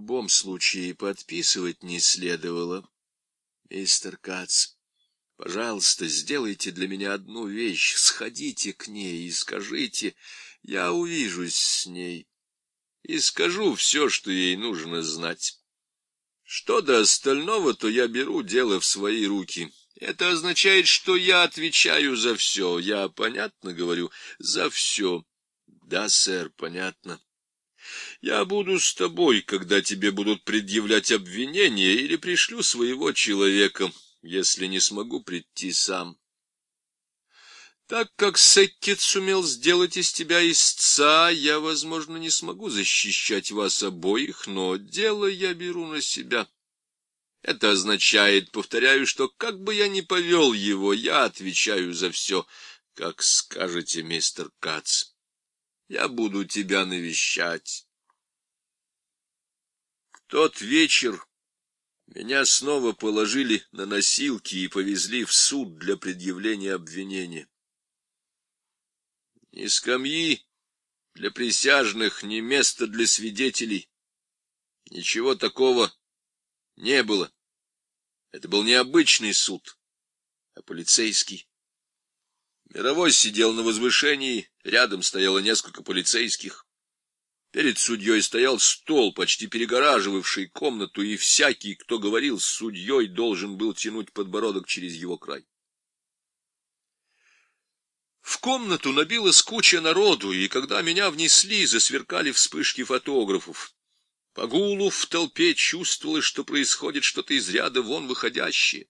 любом случае подписывать не следовало. Мистер Кац, пожалуйста, сделайте для меня одну вещь. Сходите к ней и скажите, я увижусь с ней и скажу все, что ей нужно знать. Что до остального, то я беру дело в свои руки. Это означает, что я отвечаю за все. Я понятно говорю, за все. Да, сэр, понятно. Я буду с тобой, когда тебе будут предъявлять обвинения, или пришлю своего человека, если не смогу прийти сам. Так как Секкет сумел сделать из тебя истца, я, возможно, не смогу защищать вас обоих, но дело я беру на себя. Это означает, повторяю, что как бы я ни повел его, я отвечаю за все, как скажете, мистер Кац. Я буду тебя навещать. Тот вечер меня снова положили на носилки и повезли в суд для предъявления обвинения. Ни скамьи для присяжных, ни места для свидетелей. Ничего такого не было. Это был не обычный суд, а полицейский. Мировой сидел на возвышении, рядом стояло несколько полицейских. Перед судьей стоял стол, почти перегораживавший комнату, и всякий, кто говорил с судьей, должен был тянуть подбородок через его край. В комнату набилась куча народу, и когда меня внесли, засверкали вспышки фотографов. По гулу в толпе чувствовалось, что происходит что-то из ряда вон выходящее.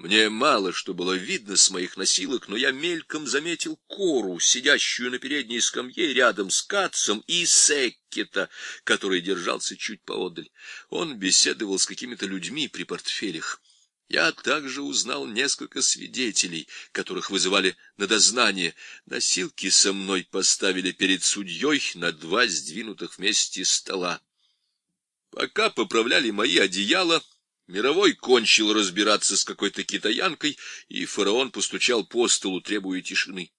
Мне мало что было видно с моих носилок, но я мельком заметил Кору, сидящую на передней скамье рядом с Катцем, и Секкета, который держался чуть поодаль. Он беседовал с какими-то людьми при портфелях. Я также узнал несколько свидетелей, которых вызывали на дознание. Носилки со мной поставили перед судьей на два сдвинутых вместе стола. Пока поправляли мои одеяла, Мировой кончил разбираться с какой-то китаянкой, и фараон постучал по столу, требуя тишины.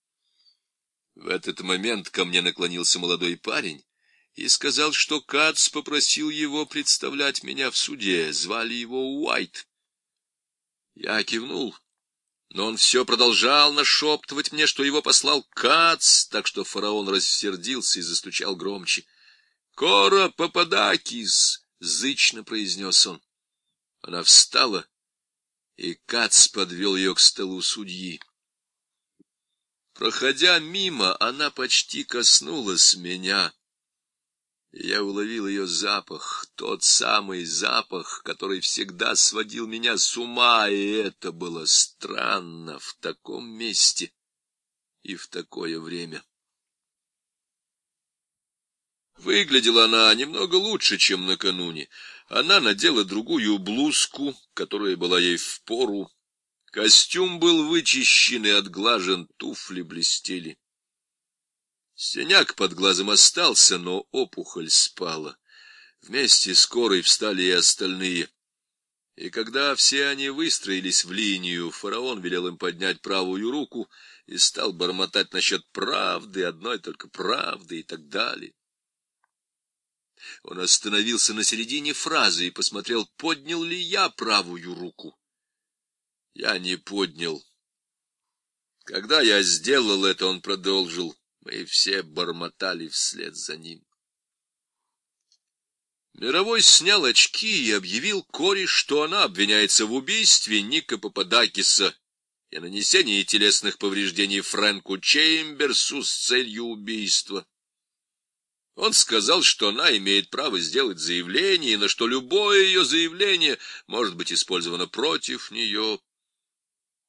В этот момент ко мне наклонился молодой парень и сказал, что Кац попросил его представлять меня в суде, звали его Уайт. Я кивнул, но он все продолжал нашептывать мне, что его послал Кац, так что фараон рассердился и застучал громче. — Кора Пападакис! — зычно произнес он. Она встала, и Кац подвел ее к столу судьи. Проходя мимо, она почти коснулась меня. Я уловил ее запах, тот самый запах, который всегда сводил меня с ума, и это было странно в таком месте и в такое время. Выглядела она немного лучше, чем накануне. Она надела другую блузку, которая была ей в пору. Костюм был вычищен и отглажен, туфли блестели. Синяк под глазом остался, но опухоль спала. Вместе с корой встали и остальные. И когда все они выстроились в линию, фараон велел им поднять правую руку и стал бормотать насчет правды, одной только правды и так далее. Он остановился на середине фразы и посмотрел, поднял ли я правую руку. Я не поднял. Когда я сделал это, он продолжил. Мы все бормотали вслед за ним. Мировой снял очки и объявил Кори, что она обвиняется в убийстве Ника Пападакиса и нанесении телесных повреждений Фрэнку Чеймберсу с целью убийства. Он сказал, что она имеет право сделать заявление, на что любое ее заявление может быть использовано против нее.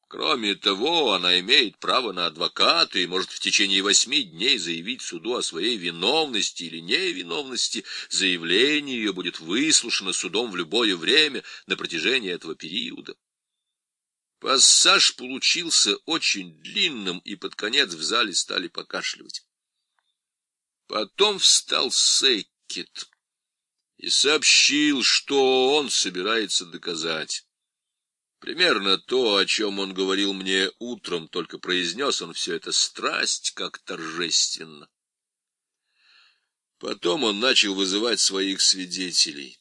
Кроме того, она имеет право на адвоката и может в течение восьми дней заявить суду о своей виновности или невиновности. Заявление ее будет выслушано судом в любое время на протяжении этого периода. Пассаж получился очень длинным, и под конец в зале стали покашливать. Потом встал Сейкет и сообщил, что он собирается доказать. Примерно то, о чем он говорил мне утром, только произнес он все это страсть, как торжественно. Потом он начал вызывать своих свидетелей.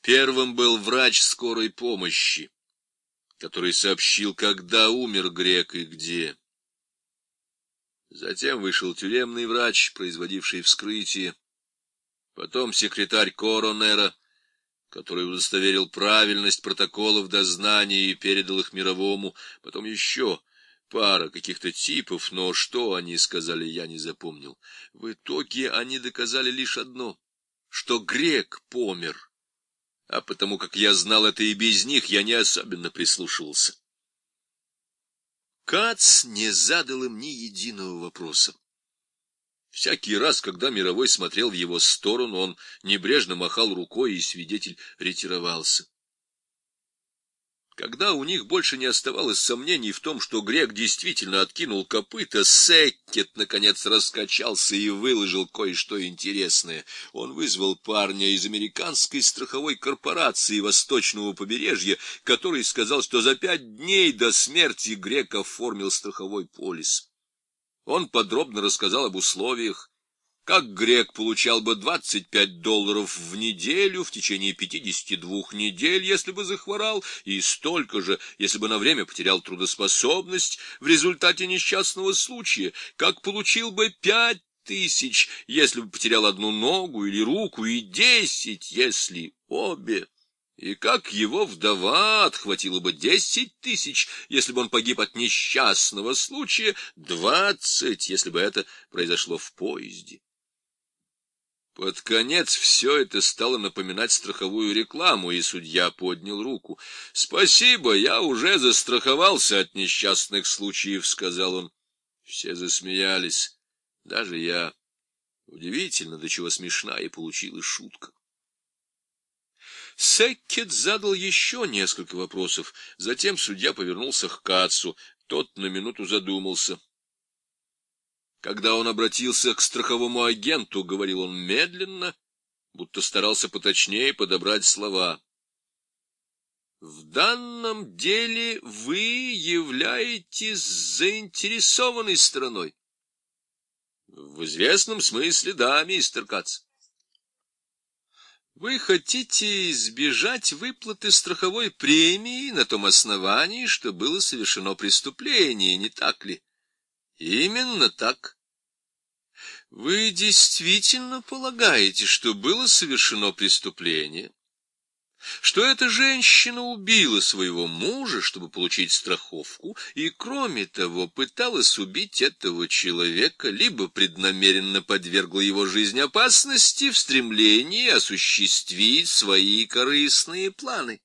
Первым был врач скорой помощи, который сообщил, когда умер грек и где. Затем вышел тюремный врач, производивший вскрытие. Потом секретарь коронера, который удостоверил правильность протоколов дознания и передал их мировому. Потом еще пара каких-то типов, но что они сказали, я не запомнил. В итоге они доказали лишь одно, что грек помер а потому как я знал это и без них, я не особенно прислушивался. Кац не задал им ни единого вопроса. Всякий раз, когда Мировой смотрел в его сторону, он небрежно махал рукой, и свидетель ретировался. Когда у них больше не оставалось сомнений в том, что грек действительно откинул копыта, Секкет, наконец, раскачался и выложил кое-что интересное. Он вызвал парня из американской страховой корпорации Восточного побережья, который сказал, что за пять дней до смерти грек оформил страховой полис. Он подробно рассказал об условиях, как грек получал бы 25 долларов в неделю в течение 52 недель, если бы захворал, и столько же, если бы на время потерял трудоспособность в результате несчастного случая, как получил бы 5 тысяч, если бы потерял одну ногу или руку, и 10, если обе. И как его вдова отхватила бы десять тысяч, если бы он погиб от несчастного случая, двадцать, если бы это произошло в поезде. Под конец все это стало напоминать страховую рекламу, и судья поднял руку. — Спасибо, я уже застраховался от несчастных случаев, — сказал он. Все засмеялись, даже я. Удивительно, до чего смешна и получилась шутка. Секкет задал еще несколько вопросов. Затем судья повернулся к Кацу. Тот на минуту задумался. Когда он обратился к страховому агенту, говорил он медленно, будто старался поточнее подобрать слова. В данном деле вы являетесь заинтересованной стороной. В известном смысле, да, мистер Кац. Вы хотите избежать выплаты страховой премии на том основании, что было совершено преступление, не так ли? Именно так. Вы действительно полагаете, что было совершено преступление? Что эта женщина убила своего мужа, чтобы получить страховку, и, кроме того, пыталась убить этого человека, либо преднамеренно подвергла его жизни опасности в стремлении осуществить свои корыстные планы?